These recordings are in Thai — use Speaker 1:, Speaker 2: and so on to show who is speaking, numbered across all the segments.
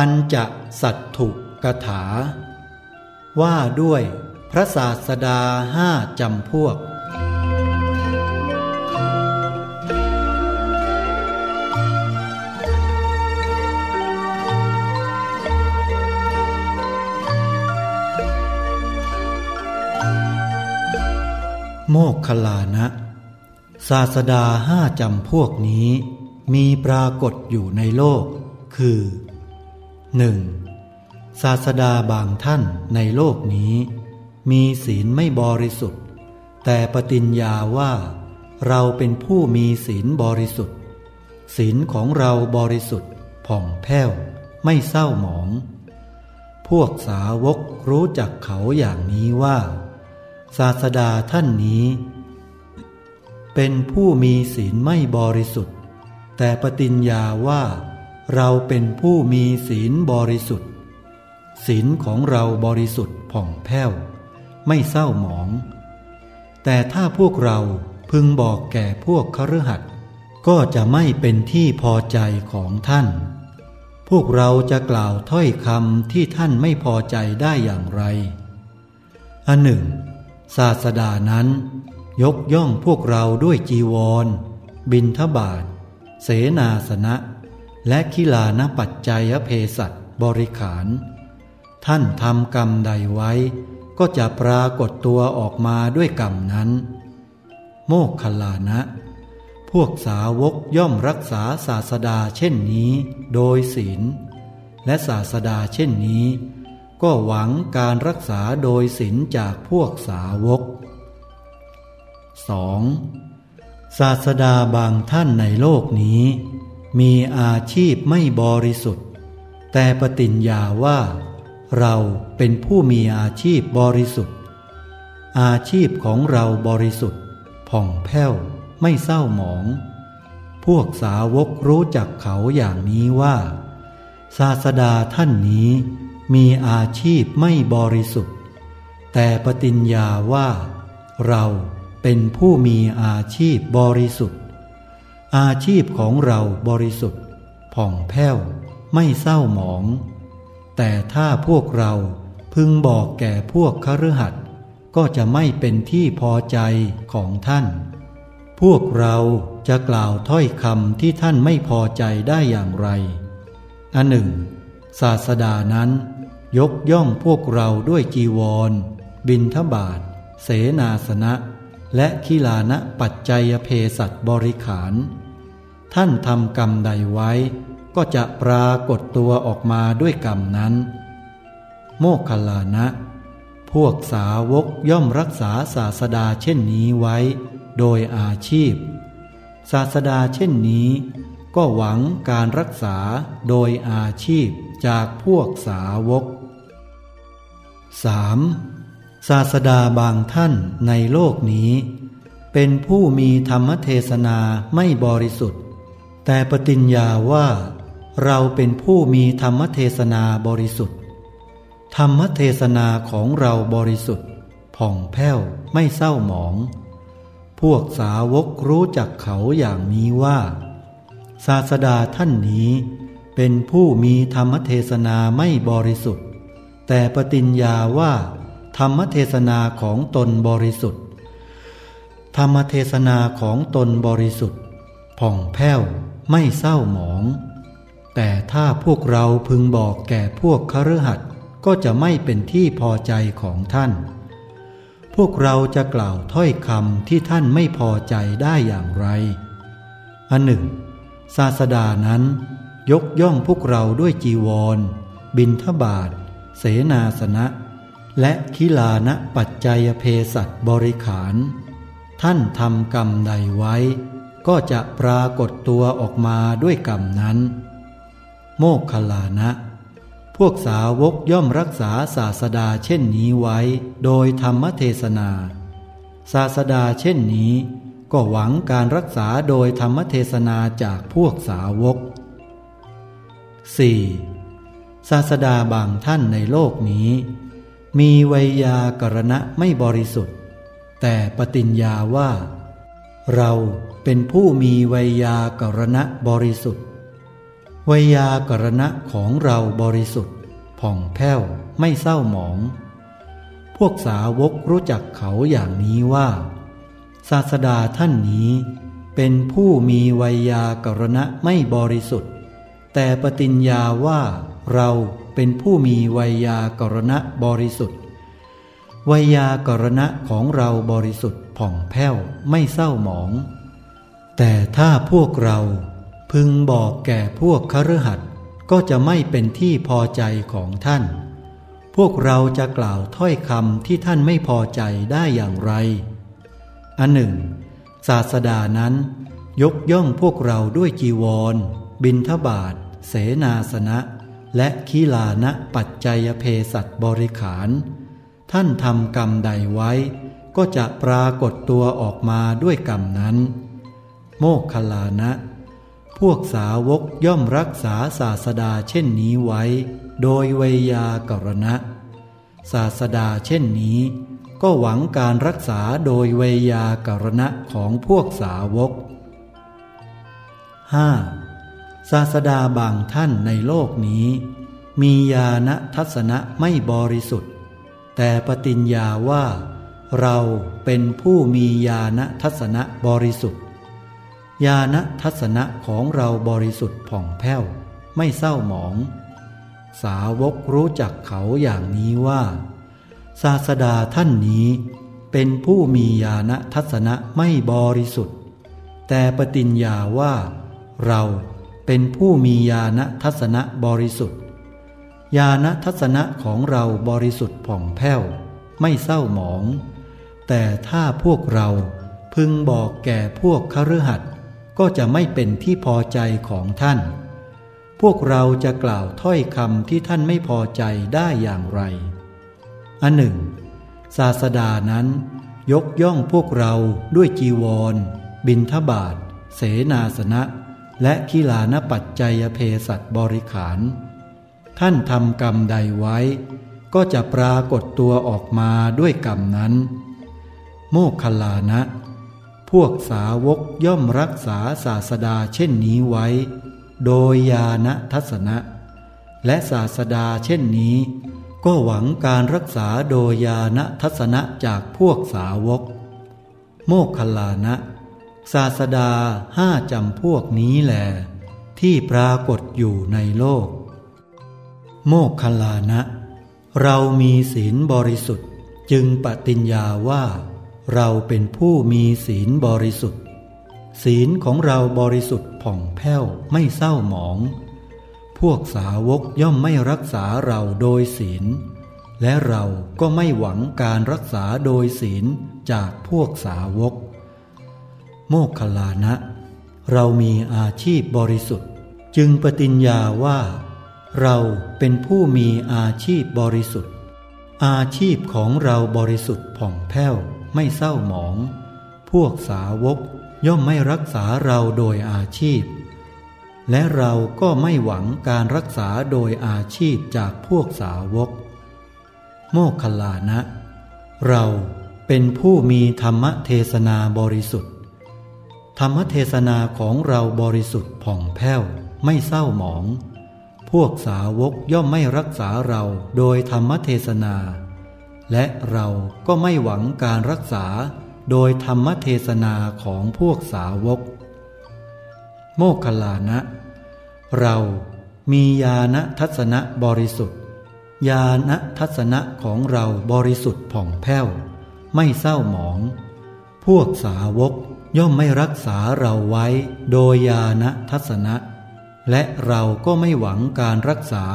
Speaker 1: ปัญจสัตถุกถา ว่าด้วยพระศาสดาห้าจำพวก โมกขลานะ ศาสดาห้าจำพวกนี้ มีปรากฏอยู่ในโลก คือ 1. ศาสดาบางท่านในโลกนี้ มีศีลไม่บริสุทธิ์ แต่ปฏิญญาว่า เราเป็นผู้มีศีลบริสุทธิ์ ศีลของเราบริสุทธิ์ผ่องแผ้ว ไม่เศร้าหมอง พวกสาวกรู้จักเขาอย่างนี้ว่า ศาสดาท่านนี้ เป็นผู้มีศีลไม่บริสุทธิ์ แต่ปฏิญญาว่า เราเป็นผู้มีศีลบริสุทธิ์ ศีลของเราบริสุทธิ์ผ่องแผ้ว ไม่เศร้าหมอง แต่ถ้าพวกเราพึงบอกแก่พวกคฤหัสถ์ก็จะไม่เป็นที่พอใจของท่าน พวกเราจะกล่าวถ้อยคำที่ท่านไม่พอใจได้อย่างไร อันหนึ่ง ศาสดานั้น ยกย่องพวกเราด้วยจีวร บินทบาท เสนาสนะ และคิลานปัจจัยเพสัตบริขาร ท่านทำกรรมใดไว้ ก็จะปรากฏตัวออกมาด้วยกรรมนั้น โมกขลานะ พวกสาวกย่อมรักษาศาสดาเช่นนี้โดยศีล และศาสดาเช่นนี้ ก็หวังการรักษาโดยศีลจากพวกสาวก 2. ศาสดาบางท่านในโลกนี้ มีอาชีพไม่บริสุทธิ์ แต่ปฏิญญาว่า เราเป็นผู้มีอาชีพบริสุทธิ์ อาชีพของเราบริสุทธิ์ ผ่องแผ้วไม่เศร้าหมอง พวกสาวกรู้จักเขาอย่างนี้ว่า ศาสดาท่านนี้มีอาชีพไม่บริสุทธิ์ แต่ปฏิญญาว่า เราเป็นผู้มีอาชีพบริสุทธิ์ อาชีพของเราบริสุทธิ์ ผ่องแผ้ว ไม่เศร้าหมอง แต่ถ้าพวกเราพึงบอกแก่พวกคฤหัสถ์ก็จะไม่เป็นที่พอใจของท่าน พวกเราจะกล่าวถ้อยคำที่ท่านไม่พอใจได้อย่างไร อันหนึ่ง ศาสดานั้น ยกย่องพวกเราด้วยจีวร บินทบาท เสนาสนะ และคิลานะปัจจัยเพสัตบริขาร ท่านทำกรรมใดไว้ ก็จะปรากฏตัวออกมาด้วยกรรมนั้น โมกขลานะ พวกสาวกย่อมรักษาศาสดาเช่นนี้ไว้ โดยอาชีพ ศาสดาเช่นนี้ ก็หวังการรักษาโดยอาชีพจากพวกสาวก 3. ศาสดาบางท่านในโลกนี้ เป็นผู้มีธรรมเทศนาไม่บริสุทธิ์ แต่ปฏิญญาว่าเราเป็นผู้มีธรรมเทศนาบริสุทธิ์ ธรรมเทศนาของเราบริสุทธิ์ ผ่องแผ้วไม่เศร้าหมอง พวกสาวกรู้จักเขาอย่างนี้ว่า ศาสดาท่านนี้เป็นผู้มีธรรมเทศนาไม่บริสุทธิ์ แต่ปฏิญญาว่า ธรรมเทศนาของตนบริสุทธิ์ ธรรมเทศนาของตนบริสุทธิ์ ผ่องแผ้ว ไม่เศร้าหมอง แต่ถ้าพวกเราพึงบอกแก่พวกคฤหัสถ์ก็จะไม่เป็นที่พอใจของท่าน พวกเราจะกล่าวถ้อยคำที่ท่านไม่พอใจได้อย่างไร อันหนึ่ง ศาสดานั้น ยกย่องพวกเราด้วยจีวร บินทบาท เสนาสนะ และคิลานะปัจจัยเพสัตบริขาร ท่านทำกรรมใดไว้ ก็จะปรากฏตัวออกมาด้วยกรรมนั้น โมกขลานะ พวกสาวกย่อมรักษาศาสดาเช่นนี้ไว้ โดยธรรมเทศนา ศาสดาเช่นนี้ ก็หวังการรักษาโดยธรรมเทศนาจากพวกสาวก 4. ศาสดาบางท่านในโลกนี้ มีวัยยากรณะไม่บริสุทธิ์ แต่ปฏิญญาว่า เรา เป็นผู้มีวัยากรณะบริสุทธิ์วยากรณะของเราบริสุทธิ์ ผ่องแผ้วไม่เศร้าหมอง พวกสาวกรู้จักเขาอย่างนี้ว่า ศาสดาท่านนี้เป็นผู้มีวัยากรณะไม่บริสุทธิ์ แต่ปฏิญญาว่าเราเป็นผู้มีวัยากรณะบริสุทธิ์วัยากรณะของเราบริสุทธิ์ผ่องแผ้วไม่เศร้าหมอง แต่ถ้าพวกเราพึงบอกแก่พวกคฤหัสถ์ก็จะไม่เป็นที่พอใจของท่าน พวกเราจะกล่าวถ้อยคำที่ท่านไม่พอใจได้อย่างไร อันหนึ่ง ศาสดานั้น ยกย่องพวกเราด้วยจีวร บินทบาทเสนาสนะ และขีลานะปัจจัยเพสัตบริขาร ท่านทำกรรมใดไว้ ก็จะปรากฏตัวออกมาด้วยกรรมนั้น โมกขลานะ พวกสาวกย่อมรักษาศาสดาเช่นนี้ไว้ โดยเวยากรณะ ศาสดาเช่นนี้ ก็หวังการรักษาโดยเวยากรณะของพวกสาวก 5. ศาสดาบางท่านในโลกนี้ มีญาณทัศนะไม่บริสุทธิ์ แต่ปฏิญญาว่า เราเป็นผู้มีญาณทัศนะบริสุทธิ์ ญาณทัศนะของเราบริสุทธิ์ผ่องแผ้ว ไม่เศร้าหมอง สาวกรู้จักเขาอย่างนี้ว่า ศาสดาท่านนี้เป็นผู้มีญาณทัศนะไม่บริสุทธิ์ แต่ปฏิญญาว่า เราเป็นผู้มีญาณทัศนะบริสุทธิ์ญาณทัศนะของเราบริสุทธิ์ผ่องแผ้ว ไม่เศร้าหมอง แต่ถ้าพวกเราพึงบอกแก่พวกคฤหัสถ ก็จะไม่เป็นที่พอใจของท่าน พวกเราจะกล่าวถ้อยคำที่ท่านไม่พอใจได้อย่างไร อันหนึ่ง ศาสดานั้น ยกย่องพวกเราด้วยจีวร บินทบาทเสนาสนะ และขีลานปัจจัยเพสัตบริขาร ท่านทำกรรมใดไว้ ก็จะปรากฏตัวออกมาด้วยกรรมนั้น โมคคลานะ พวกสาวกย่อมรักษาศาสดาเช่นนี้ไว้ โดยญาณทัศนะ และศาสดาเช่นนี้ ก็หวังการรักษาโดยญาณทัศนะจากพวกสาวก โมกขลานะ ศาสดาห้าจำพวกนี้แหลที่ปรากฏอยู่ในโลก โมกขลานะ เรามีศีลบริสุทธิ์จึงปฏิญญาว่า เราเป็นผู้มีศีลบริสุทธิ์ ศีลของเราบริสุทธิ์ผ่องแผ้วไม่เศร้าหมอง พวกสาวกย่อมไม่รักษาเราโดยศีล และเราก็ไม่หวังการรักษาโดยศีลจากพวกสาวก โมกขลานะ เรามีอาชีพบริสุทธิ์ จึงปฏิญญาว่า เราเป็นผู้มีอาชีพบริสุทธิ์ อาชีพของเราบริสุทธิ์ผ่องแผ้ว ไม่เศร้าหมอง พวกสาวกย่อมไม่รักษาเราโดยอาชีพ และเราก็ไม่หวังการรักษาโดยอาชีพจากพวกสาวก โมคคลานะ เราเป็นผู้มีธรรมเทศนาบริสุทธิ์ ธรรมเทศนาของเราบริสุทธิ์ผ่องแผ้วไม่เศร้าหมอง พวกสาวกย่อมไม่รักษาเราโดยธรรมเทศนา และเราก็ไม่หวังการรักษาโดยธรรมเทศนาของพวกสาวก โมคคลานะ เรามีญาณทัศนะบริสุทธิ์ญาณทัศนะของเราบริสุทธิ์ผ่องแผ้ว ไม่เศร้าหมอง พวกสาวกย่อมไม่รักษาเราไว้โดยญาณทัศนะ และเราก็ไม่หวังการรักษา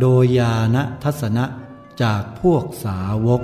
Speaker 1: โดยญาณทัศนะ จากพวกสาวก